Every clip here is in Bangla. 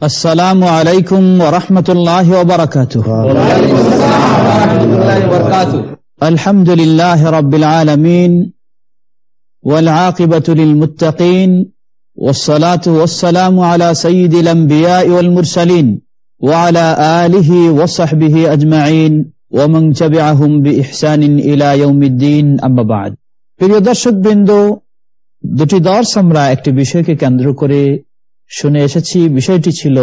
السلام عليكم ورحمة الله وبركاته الحمد لله رب العالمين والعاقبة للمتقين والصلاة والسلام على سيد الأنبياء والمرسلين وعلى آله وصحبه أجمعين ومن تبعهم بإحسان إلى يوم الدين أما بعد প্রিয় দর্শক বৃন্দ দুটি দর্শ আমরা একটি বিষয়কে কেন্দ্র করে শুনে এসেছি, বিষয়টি ছিল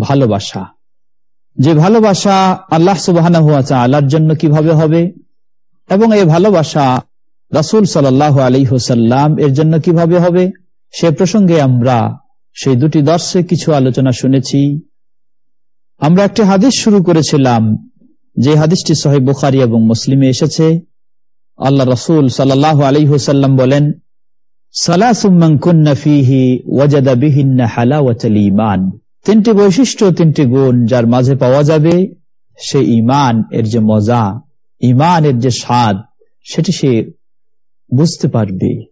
ভালোবাসা। যে ভালোবাসা আল্লাহ সুবাহ আল্লাহর জন্য কীভাবে হবে এবং এই ভালোবাসা রাসুল সাল্লাহ আলী হুসাল্লাম এর জন্য কীভাবে হবে, সে প্রসঙ্গে আমরা সেই দুটি দর্শে কিছু আলোচনা শুনেছি। আমরা একটি হাদিস শুরু করেছিলাম, যে হাদিসটি সহি বুখারি এবং মুসলিমে এসেছে। আল্লাহ রসুল সাল্লাহ আলী হুসাল্লাম বলেন তিনটি বৈশিষ্ট্য, তিনটি গুণ যার মাঝে পাওয়া যাবে, সে ইমান এর যে মজা ইমান এর যে স্বাদ, সেটি সে বুঝতে পারবে।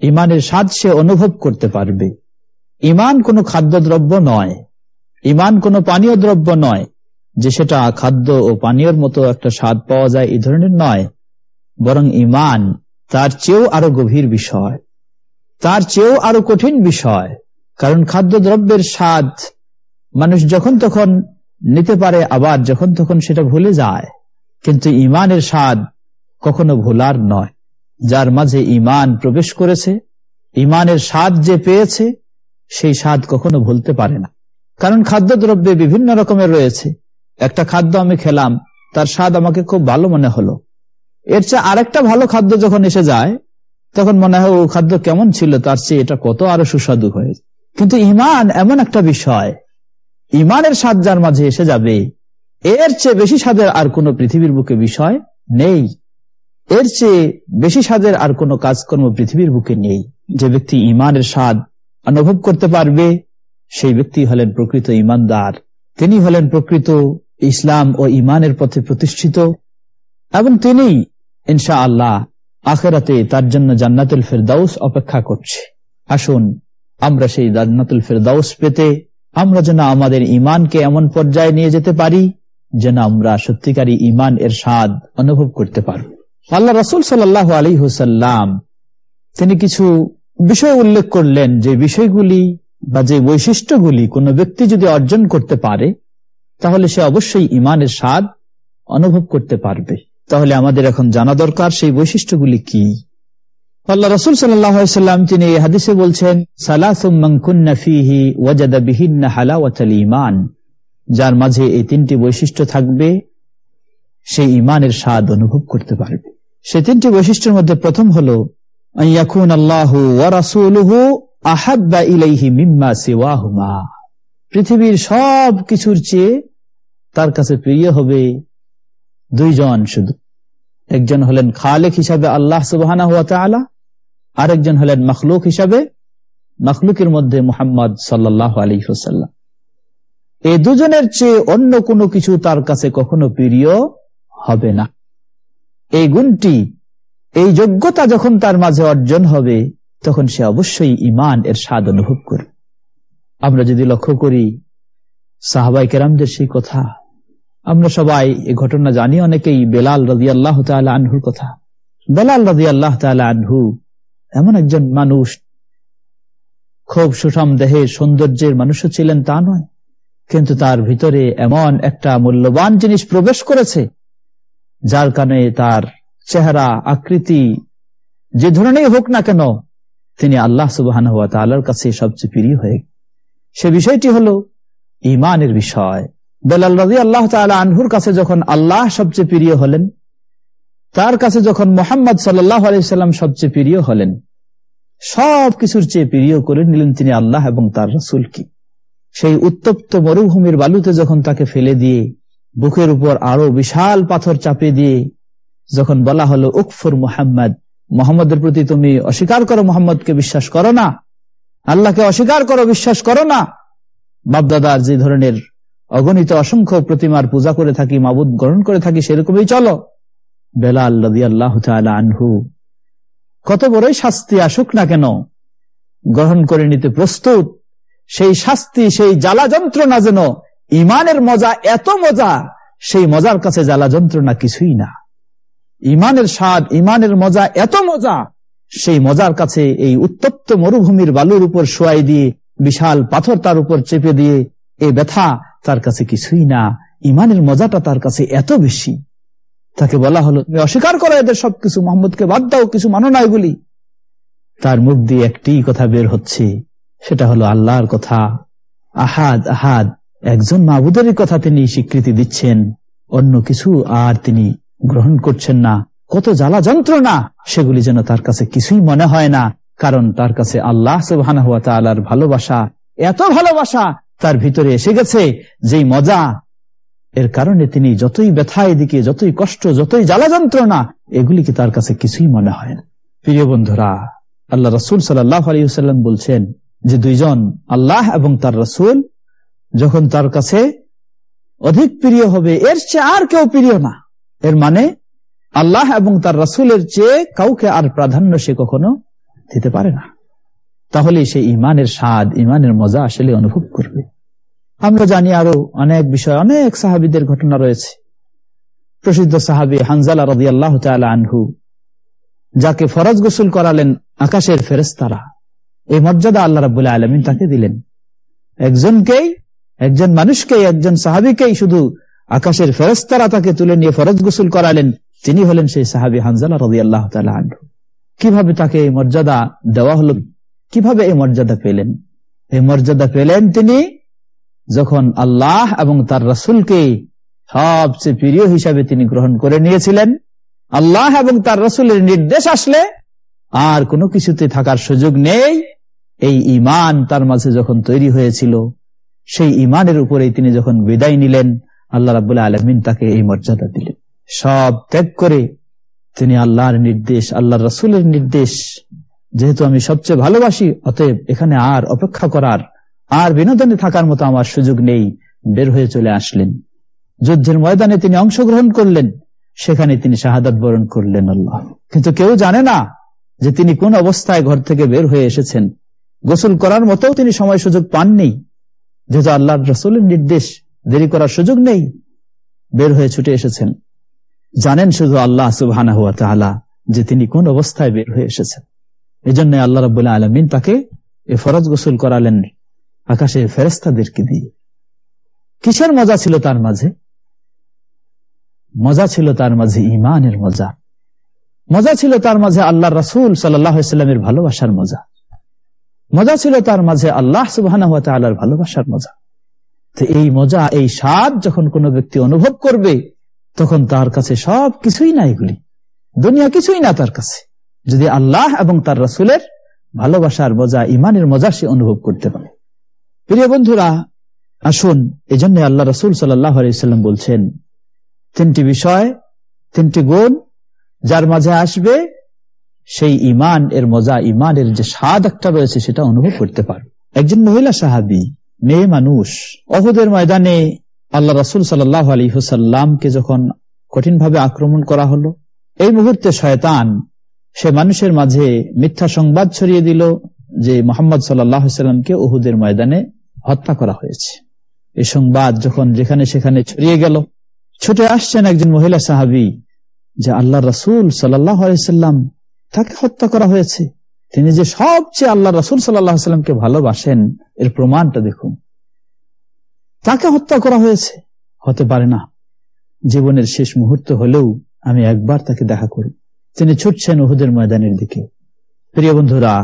ইমানের স্বাদ সে অনুভব করতে পারবে। ইমান কোনো খাদ্যদ্রব্য নয়। ইমান কোনো পানীয় দ্রব্য নয়। যে সেটা খাদ্য ও পানীয়র মতো একটা স্বাদ পাওয়া যায় এই ধরনের নয়। বরং ইমান তার চেয়েও আরও গভীর বিষয়। তার চেয়েও আরও কঠিন বিষয়। কারণ খাদ্যদ্রব্যের স্বাদ মানুষ যখন তখন নিতে পারে, আবার যখন তখন সেটা ভুলে যায়। কিন্তু ইমানের স্বাদ কখনো ভোলার নয়। যার মাঝে ইমান প্রবেশ করেছে ইমানের স্বাদ যে পেয়েছে, সেই স্বাদ কখনো ভুলতে পারে না। কারণ খাদ্যদ্রব্যে বিভিন্ন রকমের রয়েছে। একটা খাদ্য আমি খেলাম, তার স্বাদ আমাকে খুব ভালো মনে হলো। এর চেয়ে আরেকটা ভালো খাদ্য যখন এসে যায় তখন মনে হয়, ও, খাদ্য কেমন ছিল? তার চেয়ে এটা কত আরও সুস্বাদু হয়ে কিন্তু ইমান এমন একটা বিষয় ইমানের স্বাদ যার মাঝে এসে যাবে, এর চেয়ে বেশি স্বাদের আর কোন পৃথিবীর বুকে বিষয় নেই। এর চেয়ে বেশি স্বাদের আর কোনো কাজকর্ম পৃথিবীর বুকে নেই। যে ব্যক্তি ইমানের স্বাদ অনুভব করতে পারবে, সেই ব্যক্তি হলেন প্রকৃত ইমানদার তিনি হলেন প্রকৃত ইসলাম ও ইমানের পথে প্রতিষ্ঠিত এবং তিনি ইনশা আল্লাহ আখেরাতে তার জন্য জান্নাতুল ফেরদাউস অপেক্ষা করছে। আসুন, আমরা সেই জান্নাতুল ফেরদাউস পেতে আমরা যেন আমাদের ইমানকে এমন পর্যায়ে নিয়ে যেতে পারি যেন আমরা সত্যিকারী ইমান এর স্বাদ অনুভব করতে পারব। আল্লাহ রসুল সাল্লাহ আলী হুসাল্লাম তিনি কিছু বিষয় উল্লেখ করলেন যে বিষয়গুলি বা যে বৈশিষ্ট্যগুলি কোনো ব্যক্তি যদি অর্জন করতে পারে, তাহলে সে অবশ্যই ইমানের স্বাদ অনুভব করতে পারবে। তাহলে আমাদের এখন জানা দরকার, সেই বৈশিষ্ট্যগুলি কি? আল্লাহ রসুল সাল্লাম তিনি হাদিসে বলছেন ইমান যার মাঝে এই তিনটি বৈশিষ্ট্য থাকবে সেই ইমানের স্বাদ অনুভব করতে পারবে। সে তিনটি বৈশিষ্ট্যের মধ্যে প্রথম হল পৃথিবীর সব কিছুর চেয়ে তার কাছে প্রিয় হবে দুইজন শুধু। একজন হলেন খালেক হিসাবে আল্লাহ তালা আরেকজন হলেন মখলুক হিসাবে মখলুকের মধ্যে মোহাম্মদ সাল্লাহ আলী হুসাল্লাম এই দুজনের চেয়ে অন্য কোনো কিছু তার কাছে কখনো প্রিয় হবে না। এই গুণটি, এই যোগ্যতা যখন তার মাঝে অর্জন হবে, তখন সে অবশ্যই ইমান এর স্বাদ অনুভব করবে। আমরা যদি লক্ষ্য করি সাহাবাই কেরামদের সেই কথা আমরা সবাই এই ঘটনা জানি, অনেকেই বেলাল রাজি আল্লাহ আনহুর কথা। বেলাল রাজি আল্লাহ আনহু এমন একজন মানুষ, খুব সুষম দেহের সৌন্দর্যের মানুষও ছিলেন তা নয়, কিন্তু তার ভিতরে এমন একটা মূল্যবান জিনিস প্রবেশ করেছে, যার কারণে তার চেহারা, আকৃতি যে ধরনের হোক না কেন, তিনি আল্লাহ সুবাহান হওয়া তাল্লার কাছে সবচেয়ে প্রিয় হয়ে। সে বিষয়টি হলো ইমানের বিষয়। বেলাল রাজি আল্লাহ আনহুর কাছে যখন আল্লাহ সবচেয়ে প্রিয় হলেন, তার কাছে যখন মোহাম্মদ সাল্লাহ আলাইসাল্লাম সবচেয়ে প্রিয় হলেন সব কিছুর চেয়ে প্রিয় করে নিলেন তিনি আল্লাহ এবং তার রসুল কি? সেই উত্তপ্ত মরুভূমির বালুতে যখন তাকে ফেলে দিয়ে, বুকের উপর আরও বিশাল পাথর চাপে দিয়ে, যখন বলা হলো, উকফুর মোহাম্মদ, মোহাম্মদের প্রতি তুমি অস্বীকার করো, মোহাম্মদকে বিশ্বাস করো না, আল্লাহকে অস্বীকার করো, বিশ্বাস করো না। বাপদাদার যে ধরনের অগণিত অসংখ্য প্রতিমার পূজা করে থাকি, মাবুদ গ্রহণ করে থাকি, সেরকমই চলো। বেলাল রবি আল্লাহ আনহু, কত বড়ই শাস্তি আসুক না কেন, গ্রহণ করে নিতে প্রস্তুত। সেই শাস্তি, সেই জ্বালা যন্ত্রণা যেন, ইমানের মজা এত মজা, সেই মজার কাছে জ্বালা যন্ত্রণা কিছুই না। ইমানের স্বাদ, ইমানের মজা এত মজা, সেই মজার কাছে এই উত্তপ্ত মরুভূমির বালুর উপর শোয়াই দিয়ে, বিশাল পাথর তার উপর চেপে দিয়ে এই ব্যথা তার কাছে কিছুই না, ইমানের মজাটা তার কাছে এত বেশি। তাকে বলা হলো, তুমি অস্বীকার করো এদের সবকিছু, মোহাম্মদকে বাদ দাও, কিছু মানো না এগুলি। তার মুখ দিয়ে একটি কথা বের হচ্ছে, সেটা হলো আল্লাহর কথা। আহাদ আহাদ, একজন মাহবুদের কথা তিনি স্বীকৃতি দিচ্ছেন, অন্য কিছু আর তিনি গ্রহণ করছেন না। কত জ্বালা যন্ত্রণা, সেগুলি যেন তার কাছে কিছুই মনে হয় না, কারণ তার কাছে আল্লাহ সুবাহ ভালোবাসা, এত ভালোবাসা তার ভিতরে এসে গেছে যেই মজা। এর কারণে তিনি যতই ব্যথা এদিকে, যতই কষ্ট, যতই জ্বালা যন্ত্রণা, এগুলিকে তার কাছে কিছুই মনে হয় না। প্রিয় বন্ধুরা, আল্লাহ রসুল সাল্লাহ আলিয়াল্লাম বলছেন যে দুইজন, আল্লাহ এবং তার রসুল, যখন তার কাছে অধিক প্রিয় হবে, এর চেয়ে আর কেউ প্রিয় না। এর মানে আল্লাহ এবং তার রসুলের চেয়ে কাউকে আর প্রাধান্য সে কখনো দিতে পারে না। তাহলে সে ইমানের স্বাদ, ইমানের মজা আসলে অনুভব করবে। আমরা জানি আরও অনেক বিষয়, অনেক সাহাবিদের ঘটনা রয়েছে। প্রসিদ্ধ সাহাবি হানজালা রদি আল্লাহ আনহু, যাকে ফরজ গোসল করালেন আকাশের ফেরেস্তারা এই মর্যাদা আল্লাহ রাবুল্লাহ আলমিন তাকে দিলেন। একজনকেই, একজন মানুষকেই, একজন সাহাবিকেই শুধু আকাশের ফেরেস্তারা তাকে তুলে নিয়ে ফরজ গোসল করালেন, তিনি হলেন সেই সাহাবি হানজালা রদি আল্লাহ আনহু। কীভাবে তাকে এই মর্যাদা দেওয়া হলো? কীভাবে এই মর্যাদা পেলেন? এই মর্যাদা পেলেন তিনি যখন আল্লাহ এবং তার রসুলকে সবচেয়ে প্রিয় হিসাবে তিনি গ্রহণ করে নিয়েছিলেন, আল্লাহ এবং তার রসুলের নির্দেশ আসলে আর কোনো কিছুতে থাকার সুযোগ নেই। এই ইমান তার মাঝে যখন তৈরি হয়েছিল, সেই ইমানের উপরে তিনি যখন বিদায় নিলেন, আল্লাহ রাবুল্লাহ আলমিন তাকে এই মর্যাদা দিলেন। সব ত্যাগ করে তিনি আল্লাহর নির্দেশ আল্লাহ রসুলের নির্দেশ যেহেতু আমি সবচেয়ে ভালোবাসি, অতএব এখানে আর অপেক্ষা করার, আর বিনোদনে থাকার মতো আমার সুযোগ নেই। বের হয়ে চলে আসলেন। যুদ্ধের ময়দানে তিনি অংশগ্রহণ করলেন। সেখানে তিনি শাহাদাত বরণ করলেন আল্লাহ। কিন্তু কেউ জানে না যে তিনি কোন অবস্থায় ঘর থেকে বের হয়ে এসেছেন। গোসল করার মতো তিনি সময় সুযোগ পাননি। যেহেতু আল্লাহ রসুলের নির্দেশ, দেরি করার সুযোগ নেই। বের হয়ে ছুটে এসেছেন। জানেন শুধু আল্লাহ সুবাহ যে তিনি কোন অবস্থায় বের হয়ে এসেছেন। এই জন্য আল্লাহ রবাহ আলমিন তাকে এ ফরজ গোসল করালেন আকাশে ফেরস্তাদেরকে দিয়ে। কিসের মজা ছিল তার মাঝে? মজা ছিল তার মাঝে ইমানের মজা। মজা ছিল তার মাঝে আল্লাহ রসুল সাল্লামের ভালোবাসার মজা। মজা ছিল তার মাঝে আল্লাহ সুবাহ ভালোবাসার মজা। তো এই মজা, এই স্বাদ যখন কোনো ব্যক্তি অনুভব করবে, তখন তার কাছে সব কিছুই না এগুলি। দুনিয়া কিছুই না তার কাছে। যদি আল্লাহ এবং তার রসুলের ভালোবাসার মজা ইমানের মজা সে অনুভব করতে পারে। প্রিয় বন্ধুরা, আসুন এই জন্য আল্লাহ রসুল সাল্লাম বলছেন, তিনটি বিষয়, তিনটি গুণ যার মাঝে আসবে সেই ইমান এর মজা ইমানের যে স্বাদ একটা রয়েছে সেটা অনুভব করতে পারবে একজন মহিলা সাহাবি, মেয়ে মানুষ, অহুদের ময়দানে আল্লাহ রসুল সাল্লাহ আলী হুসাল্লামকে যখন কঠিনভাবে আক্রমণ করা হলো, এই মুহূর্তে শয়তান সে মানুষের মাঝে মিথ্যা সংবাদ ছড়িয়ে দিল যে মোহাম্মদ সাল্লামকে ওহুদের ময়দানে হত্যা করা হয়েছে। এই সংবাদ যখন যেখানে সেখানে ছড়িয়ে গেল, ছুটে আসছেন একজন মহিলা সাহাবি যে আল্লাহ রসুল সাল্লাম তাকে হত্যা করা হয়েছে। তিনি যে সবচেয়ে আল্লাহ রসুল সাল্লামকে ভালোবাসেন, এর প্রমাণটা দেখুন। তাকে হত্যা করা হয়েছে। হতে পারে না। জীবনের শেষ মুহূর্ত হলেও আমি একবার তাকে দেখা করি তিনি ছুটছেন ওহুদের ময়দানের দিকে। প্রিয় বন্ধুরা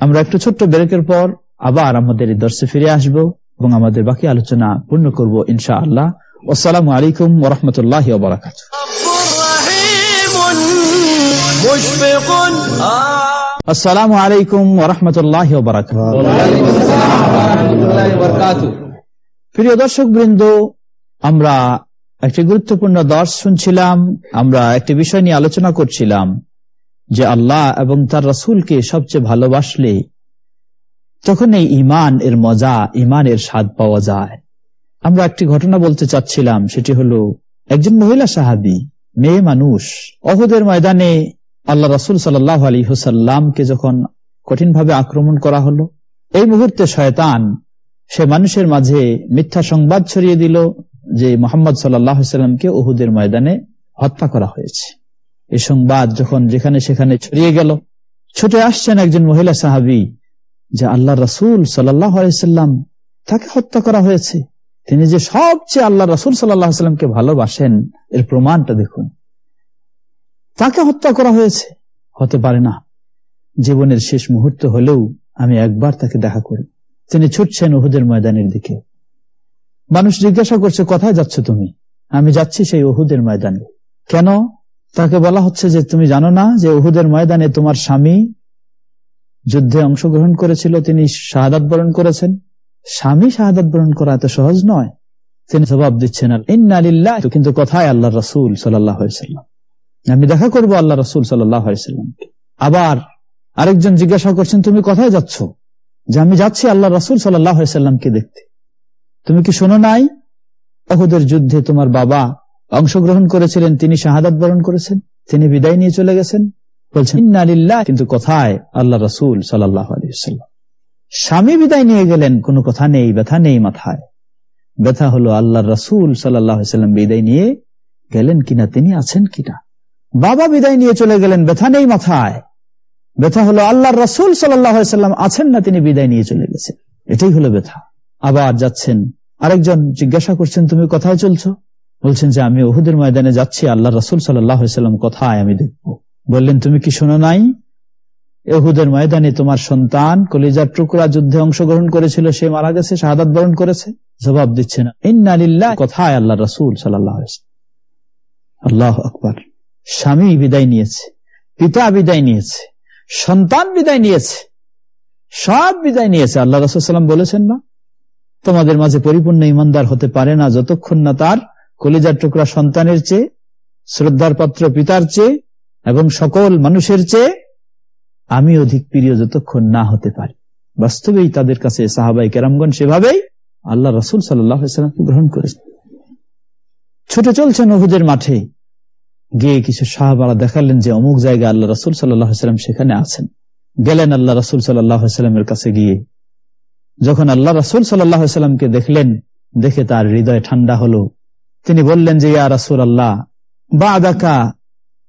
আমরা একটু ছোট্ট ব্রেকের পর আবার আমাদের এই দর্শে ফিরে আসব এবং আমাদের বাকি আলোচনা পূর্ণ করব ইনশা আল্লাহ আসসালামু আলাইকুম ওরহমতুল্লাহ বারাকাত আসসালামু আলাইকুম ওরহমতুল্লাহ প্রিয় দর্শক বৃন্দ আমরা একটি গুরুত্বপূর্ণ দর্শ শুনছিলাম, আমরা একটি বিষয় নিয়ে আলোচনা করছিলাম, যে আল্লাহ এবং তার রসুলকে সবচেয়ে ভালোবাসলে তখন এই ইমান এর মজা ইমান এর স্বাদ পাওয়া যায়। আমরা একটি ঘটনা বলতে চাচ্ছিলাম, সেটি হলো, একজন মহিলা সাহাবি, মেয়ে মানুষ, অহুদের ময়দানে আল্লাহ রসুল সাল্লাহ আলী হুসাল্লামকে যখন কঠিনভাবে আক্রমণ করা হলো, এই মুহূর্তে শয়তান সে মানুষের মাঝে মিথ্যা সংবাদ ছড়িয়ে দিল যে মোহাম্মদ সাল্লামকে ওহুদের ময়দানে হত্যা করা হয়েছে। এই সংবাদ যখন যেখানে সেখানে ছড়িয়ে গেল, ছুটে আসছেন একজন মহিলা সাহাবি, যে আল্লাহ রসুল সাল্লাম তাকে হত্যা করা হয়েছে। তিনি যে সবচেয়ে আল্লাহ রসুল সাল্লামকে ভালোবাসেন, এর প্রমাণটা দেখুন। তাকে হত্যা করা হয়েছে। হতে পারে না। জীবনের শেষ মুহূর্ত হলেও আমি একবার তাকে দেখা করি। তিনি ছুটছেন ওহুদের ময়দানের দিকে। মানুষ জিজ্ঞাসা করছে, কোথায় যাচ্ছ তুমি? আমি যাচ্ছি সেই ওহুদের ময়দানে। কেন? তাকে বলা হচ্ছে যে, তুমি জানো না যে ওহুদের ময়দানে তোমার স্বামী যুদ্ধে অংশগ্রহণ করেছিল, তিনি শাহাদাত বরণ করেছেন? স্বামী শাহাদাত বরণ করা এত সহজ নয়। তিনি জবাব দিচ্ছেন কিন্তু কোথায় আল্লাহ রসুল সাল্লাম? আমি দেখা করব আল্লাহ রসুল সাল্লামকে আবার আরেকজন জিজ্ঞাসা করছেন, তুমি কোথায় যাচ্ছ? যে, আমি যাচ্ছি আল্লাহ রসুল সাল্লাহ সাল্লামকে দেখতে। তুমি কি শোনো নাই? অহুদের যুদ্ধে তোমার বাবা অংশগ্রহণ করেছিলেন, তিনি শাহাদাত বরণ করেছেন, তিনি বিদায় নিয়ে চলে গেছেন। বলছেন কিন্তু কোথায় আল্লাহ রসুল সাল্লাহ স্বামী বিদায় নিয়ে গেলেন, কোনো কথা নেই, ব্যথা নেই মাথায়। ব্যথা হলো আল্লাহ রসুল সাল্লাম বিদায় নিয়ে গেলেন কিনা, তিনি আছেন কিনা? বাবা বিদায় নিয়ে চলে গেলেন, ব্যথা নেই মাথায়। ব্যথা হলো আল্লাহ রসুল সাল্লাম আছেন না, তিনি বিদায় নিয়ে চলে গেছেন। এটাই হলো ব্যথা। আবার যাচ্ছেন আরেকজন জিজ্ঞাসা করছেন, তুমি কোথায় চলছো? বলছেন যে, আমি ওহুদের ময়দানে যাচ্ছি আল্লাহ রসুল সাল্লাম কোথায় আমি দেখব? বললেন, তুমি কি শোনো নাই? এহুদের ময়দানে তোমার সন্তান কলিজার টুকরা যুদ্ধে অংশগ্রহণ করেছিল, সে মারা গেছে শাহাদ বরণ করেছে? জবাব দিচ্ছে না। ইন্নালিল্লাহ কোথায় আল্লাহ রসুল সাল্লাহ আল্লাহ আকবর। স্বামী বিদায় নিয়েছে, পিতা বিদায় নিয়েছে, সন্তান বিদায় নিয়েছে, সব বিদায় নিয়েছে। আল্লাহ রসুল সাল্লাম বলেছেন না? তোমাদের মাঝে পরিপূর্ণ ইমানদার হতে পারে না যতক্ষণ না তার কলিজার টুকরা সন্তানের চেয়ে, শ্রদ্ধার পাত্র পিতার চেয়ে এবং সকল মানুষের চেয়ে আমি অধিক প্রিয় যতক্ষণ না হতে পারি। বাস্তবেই তাদের কাছে সাহাবাই কেরামগঞ্জ সেভাবেই আল্লাহ রসুল সাল্লামকে গ্রহণ করেছেন। ছুটে চলছেন নহুদের মাঠে, গিয়ে কিছু সাহাবারা দেখালেন যে অমুক জায়গায় আল্লাহ রসুল সাল্লাম সেখানে আছেন। গেলেন আল্লাহ রসুল সাল্লামের কাছে গিয়ে যখন আল্লাহ রসুল সাল্লামকে দেখলেন, দেখে তার হৃদয় ঠান্ডা হলো। তিনি বললেন যে, ইয়া রাসুল আল্লাহ বা আদাকা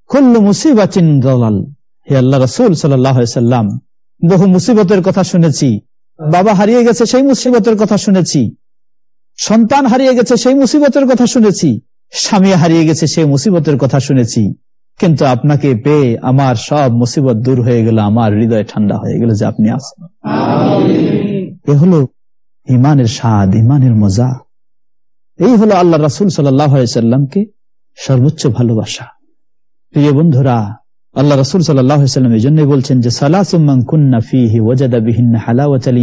খুল্লু মুসিবাচিন দলাল। হে আল্লাহ রসুল সাল্লাম, বহু মুসিবতের কথা শুনেছি। বাবা হারিয়ে গেছে সেই মুসিবতের কথা শুনেছি। সন্তান হারিয়ে গেছে সেই মুসিবতের কথা শুনেছি। স্বামী হারিয়ে গেছে সেই মুসিবতের কথা শুনেছি। কিন্তু আপনাকে পেয়ে আমার সব মুসিবত দূর হয়ে গেল, আমার হৃদয় ঠান্ডা হয়ে গেল যে আপনি আছেন। এ হলো ইমানের স্বাদ ইমানের মজা। এই হলো আল্লাহ রাসুল সাল্লামকে সর্বোচ্চ ভালোবাসা। প্রিয় বন্ধুরা, আল্লাহ রসুল সাল্লাম এই জন্যই বলছেন যে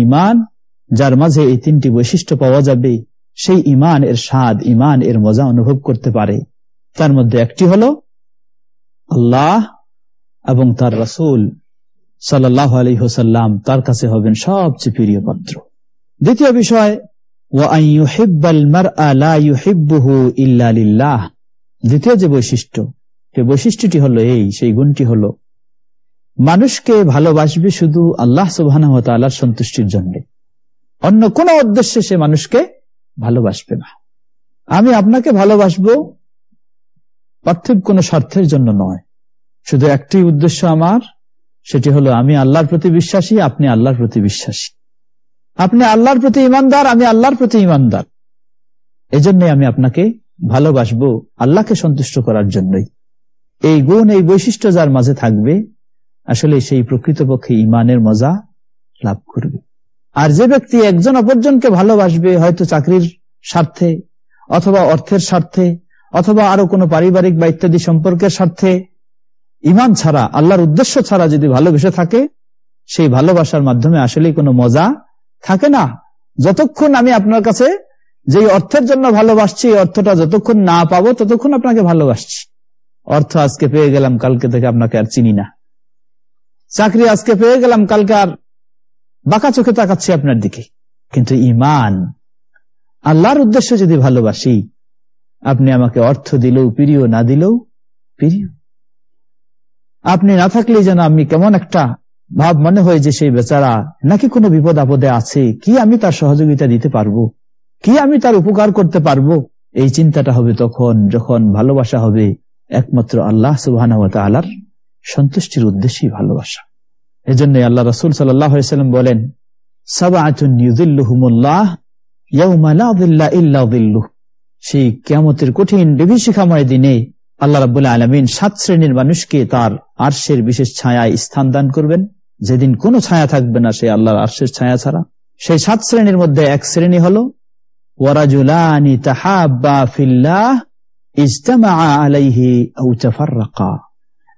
ইমান যার মাঝে এই তিনটি বৈশিষ্ট্য পাওয়া যাবে, সেই ইমান এর স্বাদ ইমান এর মজা অনুভব করতে পারে। তার মধ্যে একটি হল আল্লাহ এবং তার রসুল। সাল্লাহ আলী হোসাল্লাম তার কাছে হবেন সবচেয়ে প্রিয় পাত্র। দ্বিতীয় বিষয় দ্বিতীয় যে বৈশিষ্ট্য, সে বৈশিষ্ট্যটি হলো এই, সেই গুণটি হলো, মানুষকে ভালোবাসবে শুধু আল্লাহ সুবাহ সন্তুষ্টির জন্য। অন্য কোন উদ্দেশ্যে সে মানুষকে ভালোবাসবে না। আমি আপনাকে ভালোবাসবো পার্থিব কোন স্বার্থের জন্য নয়। শুধু একটি উদ্দেশ্য আমার সেটি হলো, আমি আল্লাহর প্রতি বিশ্বাসী, আপনি আল্লাহর প্রতি বিশ্বাসী। আপনি আল্লাহর প্রতি ইমানদার, আমি আল্লাহর প্রতি ইমানদার। এজন্য আমি আপনাকে ভালোবাসবো আল্লাহকে সন্তুষ্ট করার জন্যই। এই গুণ, এই বৈশিষ্ট্য যার মাঝে থাকবে, আসলে সেই প্রকৃতপক্ষে ইমানের মজা লাভ করবে। আর যে ব্যক্তি একজন অপরজনকে ভালোবাসবে, হয়তো চাকরির স্বার্থে, অথবা অর্থের স্বার্থে, অথবা আরও কোনো পারিবারিক বা ইত্যাদি সম্পর্কের স্বার্থে ইমান ছাড়া, আল্লাহর উদ্দেশ্য ছাড়া যদি ভালোবেসে থাকে, সেই ভালোবাসার মাধ্যমে আসলে কোনো মজা থাকে না। যতক্ষণ আমি আপনার কাছে যে অর্থের জন্য ভালোবাসছি অর্থটা যতক্ষণ না পাবো, ততক্ষণ আপনাকে ভালোবাসছি। অর্থ আজকে পেয়ে গেলাম, কালকে থেকে আপনাকে আর চিনি না। চাকরি আজকে পেয়ে গেলাম, কালকে আর বাঁকা চোখে তাকাচ্ছি আপনার দিকে। কিন্তু ইমান, আল্লাহর উদ্দেশ্য যদি ভালোবাসি, আপনি আমাকে অর্থ দিলেও প্রিয় না দিলেও প্রিয় আপনি না থাকলে যেন আমি কেমন একটা ভাব মনে হয় যে সেই বেচারা নাকি কোনো বিপদ আপদে আছে, কি আমি তার সহযোগিতা দিতে পারব? কি আমি তার উপকার করতে পারব? এই চিন্তাটা হবে তখন, যখন ভালোবাসা হবে একমাত্র আল্লাহ সুবাহ আলার সন্তুষ্টির উদ্দেশ্যেই ভালোবাসা। এজন্য আল্লাহ রসুল সাল্লাম বলেন সেই কেমতের কঠিন বিভীষিকাময় দিনে আল্লাহ রাবুল্লাহ আলমিন সাত শ্রেণির মানুষকে তার আর্শের বিশেষ ছায়ায় স্থান দান করবেন। যেদিন কোনো ছায়া থাকবে না সেই আল্লাহর আর্শের ছায়া ছাড়া। সেই সাত শ্রেণির মধ্যে এক শ্রেণি হল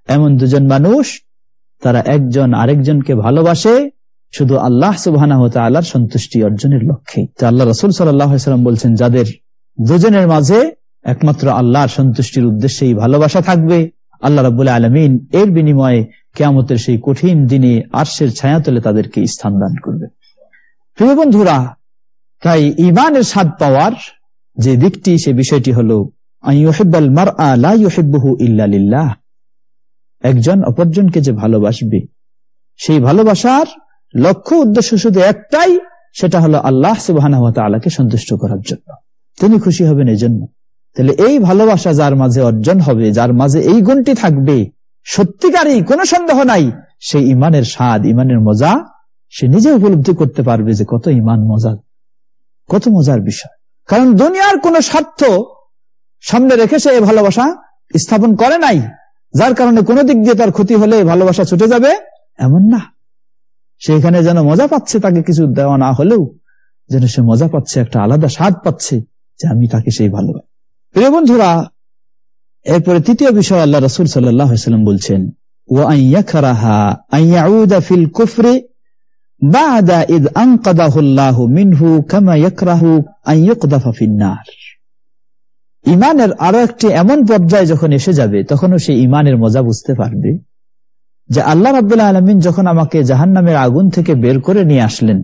এমন দুজন মানুষ, তারা একজন আরেকজনকে ভালোবাসে, শুধু আল্লাহ সুবাহ সন্তুষ্টি অর্জনের লক্ষ্যে। আল্লাহ রসুল সাল্লাম বলছেন, যাদের দুজনের মাঝে একমাত্র আল্লাহর সন্তুষ্টির উদ্দেশ্যেই ভালোবাসা থাকবে। আল্লাহ রবুল্লাহ আলমিন এর বিনিময়ে কেয়ামতের সেই কঠিন দিনে আর্শের ছায়া তলে তাদেরকে স্থান দান করবে। প্রিয় বন্ধুরা, তাই ইমানের স্বাদ পাওয়ার যে দিকটি, সে বিষয়টি হল একজন অপরজনকে যে ভালোবাসবে, সেই ভালোবাসার লক্ষ্য উদ্দেশ্য শুধু একটাই, সেটা হলো আল্লাহ সুবাহ আলাকে সন্তুষ্ট করার জন্য। তিনি খুশি হবেন এই জন্য তাহলে এই ভালোবাসা যার মাঝে অর্জন হবে, যার মাঝে এই গুণটি থাকবে, সত্যিকারই কোনো সন্দেহ নাই সেই ইমানের স্বাদ, ইমানের মজা সে নিজে উপলব্ধি করতে পারবে যে কত ইমান মজা কত মজার বিষয়। কারণ দুনিয়ার কোন স্বার্থ সামনে রেখে সে এই ভালোবাসা স্থাপন করে নাই, যার কারণে কোনো দিক দিয়ে তার ক্ষতি হলে ভালোবাসা ছুটে যাবে এমন না। সেখানে যেন মজা পাচ্ছে তাকে কিছু দেওয়া না হলেও, যেন সে মজা পাচ্ছে, একটা আলাদা স্বাদ পাচ্ছে যে আমি তাকে সেই ভালোবাসি। প্রিয় বন্ধুরা, এরপরে তৃতীয় বিষয় আল্লাহ রসুল সাল্লাম বলছেন ইমানের আরও একটি এমন পর্যায়ে যখন এসে যাবে, তখনও সে ইমানের মজা বুঝতে পারবে যে আল্লাহ রাবুল্লাহ আলমিন যখন আমাকে জাহান নামের আগুন থেকে বের করে নিয়ে আসলেন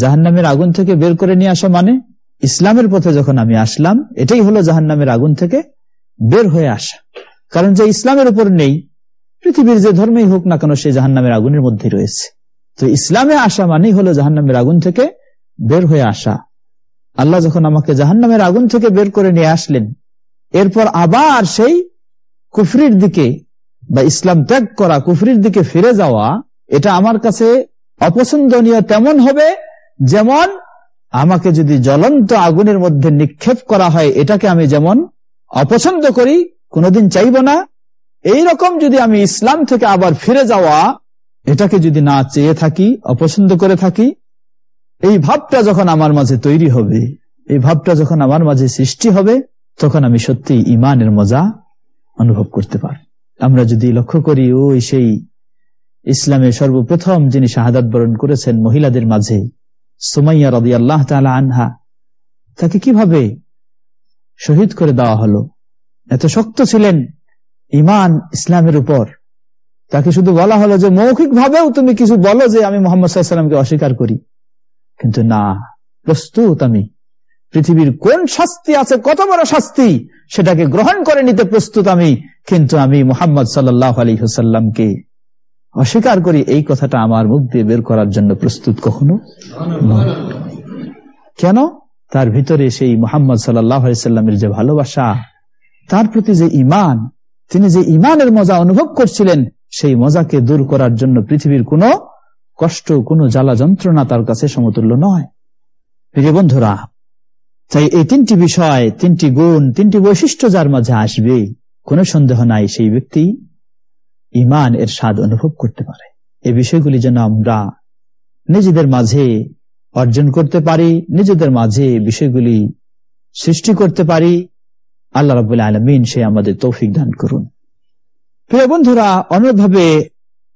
জাহান নামের আগুন থেকে বের করে নিয়ে আসা মানে? ইসলামের পথে যখন আমি আসলাম, এটাই হলো জাহান নামের আগুন থেকে বের হয়ে আসা। কারণ যে ইসলামের উপর নেই, পৃথিবীর যে ধর্মেই হোক না কেন সে জাহান নামের আগুনের মধ্যে রয়েছে। তো ইসলামে আসা মানেই হলো জাহান নামের আগুন থেকে বের হয়ে আসা। আল্লাহ যখন আমাকে জাহান নামের আগুন থেকে বের করে নিয়ে আসলেন, এরপর আবার সেই কুফরির দিকে বা ইসলাম ত্যাগ করা, কুফরির দিকে ফিরে যাওয়া, এটা আমার কাছে অপছন্দনীয় তেমন হবে যেমন আমাকে যদি জ্বলন্ত আগুনের মধ্যে নিক্ষেপ করা হয়, এটাকে আমি যেমন অপছন্দ করি, কোনোদিন চাইব না এই রকম যদি আমি ইসলাম থেকে আবার ফিরে যাওয়া, এটাকে যদি না চেয়ে থাকি, অপছন্দ করে থাকি, এই ভাবটা যখন আমার মাঝে তৈরি হবে, এই ভাবটা যখন আমার মাঝে সৃষ্টি হবে, তখন আমি সত্যি ইমানের মজা অনুভব করতে পারি আমরা যদি লক্ষ্য করি, ওই সেই ইসলামের সর্বপ্রথম যিনি শাহাদাত বরণ করেছেন মহিলাদের মাঝে সুমাইয়া রবি আল্লাহ আনহা তাকে কীভাবে শহীদ করে দেওয়া হলো? এত শক্ত ছিলেন ইমান ইসলামের উপর। তাকে শুধু বলা হলো যে মৌখিক ভাবেও তুমি কিছু বলো যে আমি মোহাম্মদ সাল্লামকে অস্বীকার করি। কিন্তু না, প্রস্তুত আমি। পৃথিবীর কোন শাস্তি আছে, কত বড় শাস্তি, সেটাকে গ্রহণ করে নিতে প্রস্তুত আমি। কিন্তু আমি মোহাম্মদ সাল্লাহ আলী হুসাল্লামকে অস্বীকার করি, এই কথাটা আমার মুখ দিয়ে বের করার জন্য প্রস্তুত কখনো কেন? তার ভিতরে সেই মোহাম্মদ সাল্লামের যে ভালোবাসা, তার প্রতি যে ইমান তিনি যে ইমানের মজা অনুভব করছিলেন, সেই মজাকে দূর করার জন্য পৃথিবীর কোন কষ্ট, কোন জ্বালা যন্ত্রণা তার কাছে সমতুল্য নয়। প্রিয় বন্ধুরা, তাই এই তিনটি বিষয়, তিনটি গুণ, তিনটি বৈশিষ্ট্য যার মাঝে আসবে, কোনো সন্দেহ নাই সেই ব্যক্তি ইমান এর স্বাদ অনুভব করতে পারে। এই বিষয়গুলি যেন আমরা নিজেদের মাঝে অর্জন করতে পারি, নিজেদের মাঝে বিষয়গুলি সৃষ্টি করতে পারি। আল্লাহ রবাহ আলমিন সে আমাদের তৌফিক দান করুন। প্রিয় বন্ধুরা অনুরভাবে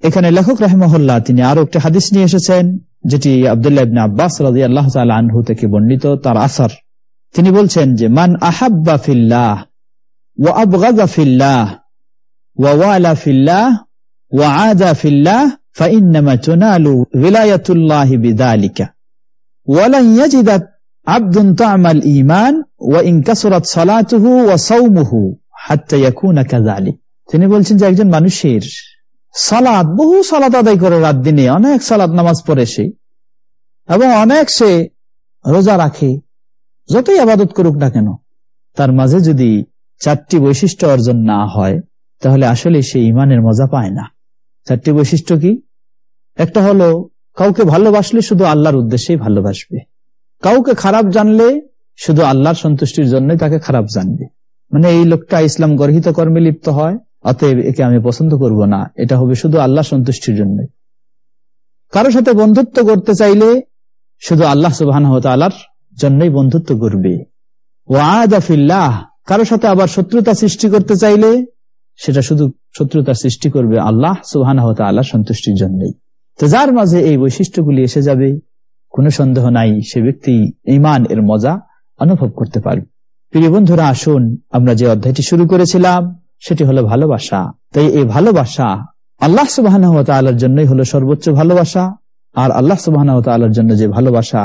এখানে লেখক রাহমহল্লা তিনি আরও একটা হাদিস নিয়ে এসেছেন, যেটি আবদুল্লাহ আব্বাস রাজি আল্লাহ আনহু থেকে বর্ণিত, তার আসার। তিনি বলছেন যে, মান আহাব্বা ফিল্লাহ ও আবগাজা ফিল্লাহ ووالى في الله وعادى في الله فإنما تنال ولاية الله بذلك ولن يجد عبد طعم الإيمان وإن كسرت صلاته وصومه حتى يكون كذلك তিনি বলছেন যে একজন মানুষের সালাদ বহু সালাদ আদায় করে রাত দিনে অনেক সালাদ নামাজ পড়ে সে এবং অনেক সে রোজা রাখে যতই আবাদত করুক না কেন তার মাঝে যদি চারটি বৈশিষ্ট্য অর্জন না হয় তাহলে আসলে সে ইমানের মজা পায় না। চারটি বৈশিষ্ট্য কি? একটা হলো, কাউকে ভালোবাসলে শুধু আল্লাহর উদ্দেশ্যেই ভালোবাসবে। কাউকে খারাপ জানলে শুধু আল্লাহর সন্তুষ্টির জন্যই তাকে খারাপ জানবে। মানে এই লোকটা ইসলাম গর্হিত কর্মে লিপ্ত হয়, অতএব একে আমি পছন্দ করব না, এটা হবে শুধু আল্লাহ সন্তুষ্টির জন্য কারও সাথে বন্ধুত্ব করতে চাইলে শুধু আল্লাহ সুবাহ জন্যই বন্ধুত্ব করবে। ও আদাফিল্লাহ কারও সাথে আবার শত্রুতা সৃষ্টি করতে চাইলে সেটা শুধু শত্রুতা সৃষ্টি করবে আল্লাহ সুবাহ আল্লাহ সন্তুষ্টির জন্যই। তো যার মাঝে এই বৈশিষ্ট্যগুলি এসে যাবে, কোনো সন্দেহ নাই, সে ব্যক্তি ইমান এর মজা অনুভব করতে পারবে। প্রিয় বন্ধুরা, আসুন আমরা যে অধ্যায়টি শুরু করেছিলাম, সেটি হলো ভালোবাসা। তাই এই ভালোবাসা আল্লাহ সুবাহ জন্যই হলো সর্বোচ্চ ভালোবাসা, আর আল্লাহ সুবাহ জন্য যে ভালোবাসা,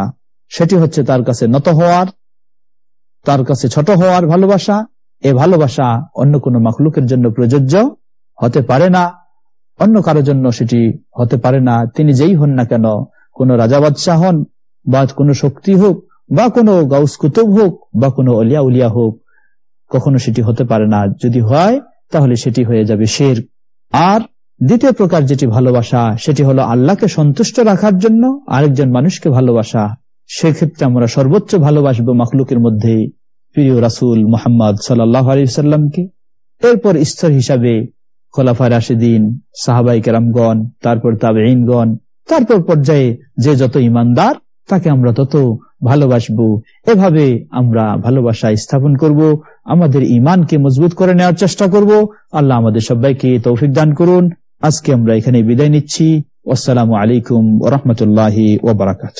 সেটি হচ্ছে তার কাছে নত হওয়ার, তার কাছে ছোট হওয়ার ভালোবাসা এ ভালোবাসা অন্য কোনো মাখলুকের জন্য প্রযোজ্য হতে পারে না, অন্য কারও জন্য সেটি হতে পারে না। তিনি যেই হন না কেন, কোন রাজা বাদশাহ হন, বা কোনো শক্তি হোক, বা কোনো গাউস কুতুব হোক, বা কোনো অলিয়া উলিয়া হোক, কখনো সেটি হতে পারে না। যদি হয়, তাহলে সেটি হয়ে যাবে শের। আর দ্বিতীয় প্রকার যেটি ভালোবাসা, সেটি হলো আল্লাহকে সন্তুষ্ট রাখার জন্য আরেকজন মানুষকে ভালোবাসা। সেক্ষেত্রে আমরা সর্বোচ্চ ভালোবাসবো মখলুকের মধ্যে প্রিয় রাসুল মোহাম্মদ সাল্লাহ আলী এরপর স্তর হিসাবে খোলাফা রাশিদিন সাহাবাই কেরামগণ, তারপর তাবেইনগণ তারপর পর্যায়ে যে যত ইমানদার তাকে আমরা তত ভালোবাসবো। এভাবে আমরা ভালোবাসা স্থাপন করব, আমাদের ইমানকে মজবুত করে নেওয়ার চেষ্টা করব। আল্লাহ আমাদের সবাইকে তৌফিক দান করুন। আজকে আমরা এখানে বিদায় নিচ্ছি। আসসালামু আলাইকুম ওরহমতুল্লাহ ওবরাকাত